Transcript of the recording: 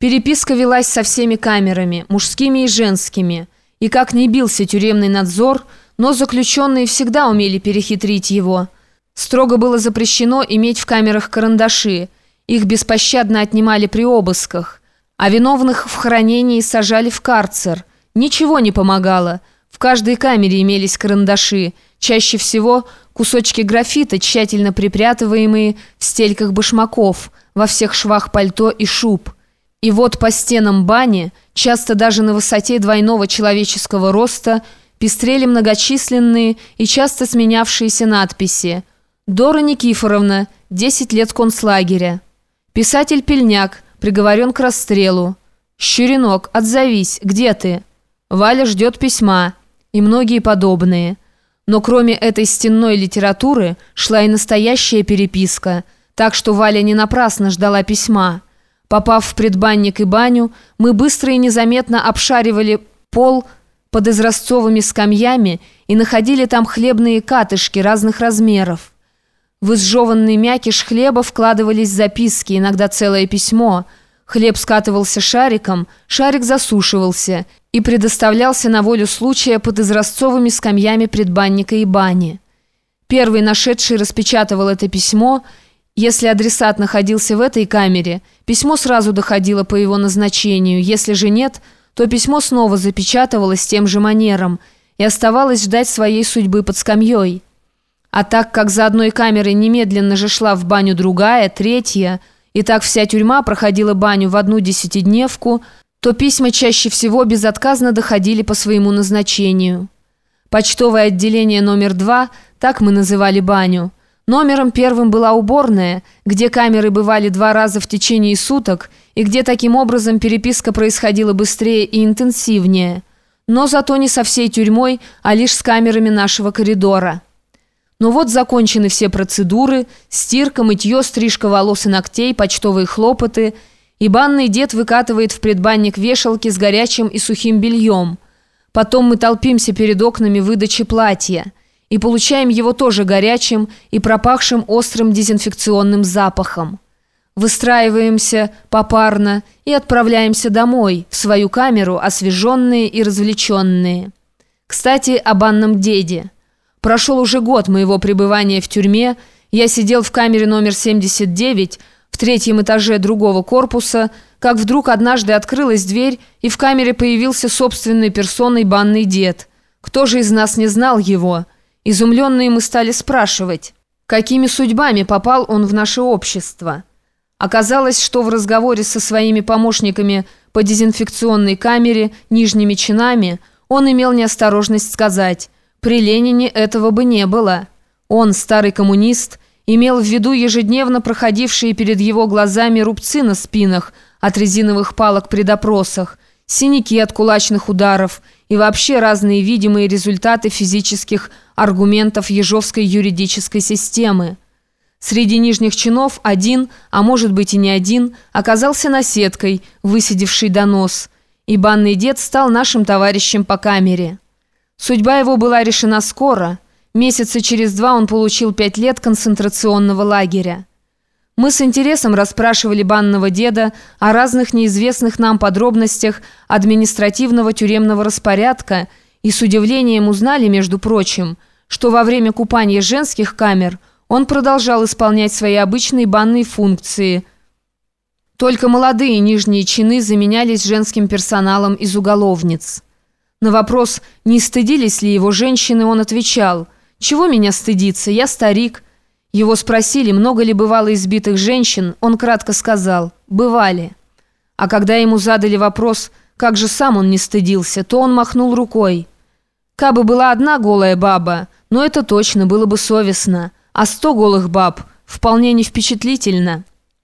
Переписка велась со всеми камерами, мужскими и женскими. И как не бился тюремный надзор, но заключенные всегда умели перехитрить его. Строго было запрещено иметь в камерах карандаши. Их беспощадно отнимали при обысках. А виновных в хранении сажали в карцер. Ничего не помогало. В каждой камере имелись карандаши. Чаще всего кусочки графита, тщательно припрятываемые в стельках башмаков, во всех швах пальто и шуб. И вот по стенам бани, часто даже на высоте двойного человеческого роста, пестрели многочисленные и часто сменявшиеся надписи. «Дора Никифоровна, 10 лет концлагеря». «Писатель Пельняк, приговорен к расстрелу». «Щуренок, отзовись, где ты?» «Валя ждет письма» и многие подобные. Но кроме этой стенной литературы шла и настоящая переписка, так что Валя не напрасно ждала письма. Попав в предбанник и баню, мы быстро и незаметно обшаривали пол под изразцовыми скамьями и находили там хлебные катышки разных размеров. В изжеванный мякиш хлеба вкладывались записки, иногда целое письмо. Хлеб скатывался шариком, шарик засушивался и предоставлялся на волю случая под изразцовыми скамьями предбанника и бани. Первый нашедший распечатывал это письмо – если адресат находился в этой камере, письмо сразу доходило по его назначению, если же нет, то письмо снова запечатывалось тем же манером и оставалось ждать своей судьбы под скамьей. А так как за одной камерой немедленно же шла в баню другая, третья, и так вся тюрьма проходила баню в одну десятидневку, то письма чаще всего безотказно доходили по своему назначению. Почтовое отделение номер два, так мы называли баню – Номером первым была уборная, где камеры бывали два раза в течение суток и где таким образом переписка происходила быстрее и интенсивнее. Но зато не со всей тюрьмой, а лишь с камерами нашего коридора. Но вот закончены все процедуры, стирка, мытье, стрижка волос и ногтей, почтовые хлопоты, и банный дед выкатывает в предбанник вешалки с горячим и сухим бельем. Потом мы толпимся перед окнами выдачи платья – и получаем его тоже горячим и пропахшим острым дезинфекционным запахом. Выстраиваемся попарно и отправляемся домой, в свою камеру, освеженные и развлеченные. Кстати, о банном деде. Прошел уже год моего пребывания в тюрьме, я сидел в камере номер 79, в третьем этаже другого корпуса, как вдруг однажды открылась дверь, и в камере появился собственной персоной банный дед. Кто же из нас не знал его?» Изумленные мы стали спрашивать, какими судьбами попал он в наше общество. Оказалось, что в разговоре со своими помощниками по дезинфекционной камере, нижними чинами, он имел неосторожность сказать «при Ленине этого бы не было». Он, старый коммунист, имел в виду ежедневно проходившие перед его глазами рубцы на спинах от резиновых палок при допросах, синяки от кулачных ударов и вообще разные видимые результаты физических аргументов ежовской юридической системы. Среди нижних чинов один, а может быть и не один, оказался наседкой, высидевший донос, и банный дед стал нашим товарищем по камере. Судьба его была решена скоро. Месяца через два он получил пять лет концентрационного лагеря. Мы с интересом расспрашивали банного деда о разных неизвестных нам подробностях административного тюремного распорядка и с удивлением узнали, между прочим, что во время купания женских камер он продолжал исполнять свои обычные банные функции. Только молодые нижние чины заменялись женским персоналом из уголовниц. На вопрос, не стыдились ли его женщины, он отвечал, «Чего меня стыдиться? Я старик». Его спросили, много ли бывало избитых женщин, он кратко сказал «бывали». А когда ему задали вопрос, как же сам он не стыдился, то он махнул рукой. «Кабы была одна голая баба, но это точно было бы совестно, а сто голых баб вполне не впечатлительно».